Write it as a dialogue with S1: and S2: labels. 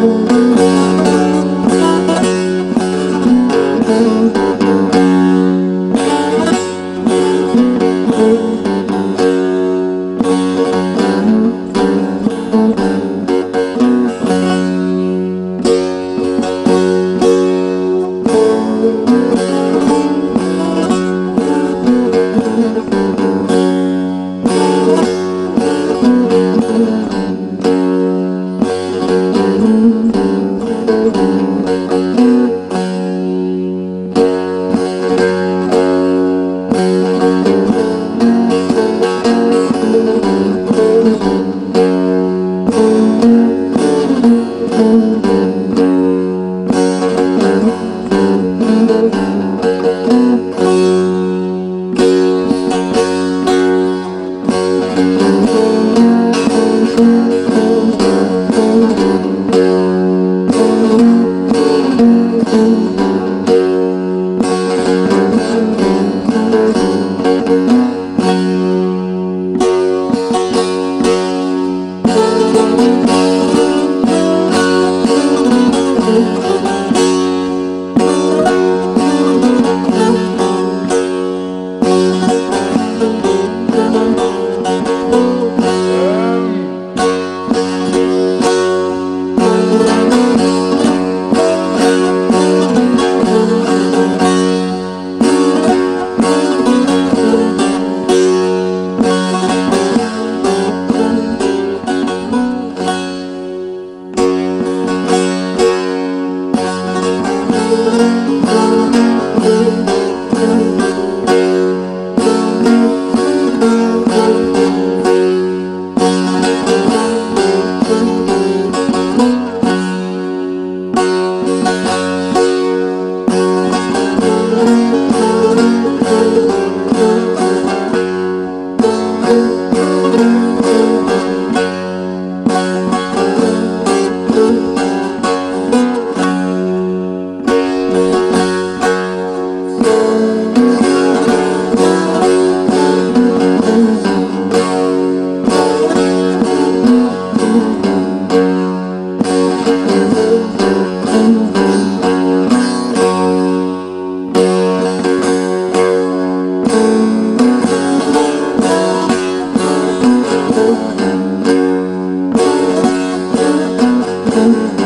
S1: Thank Música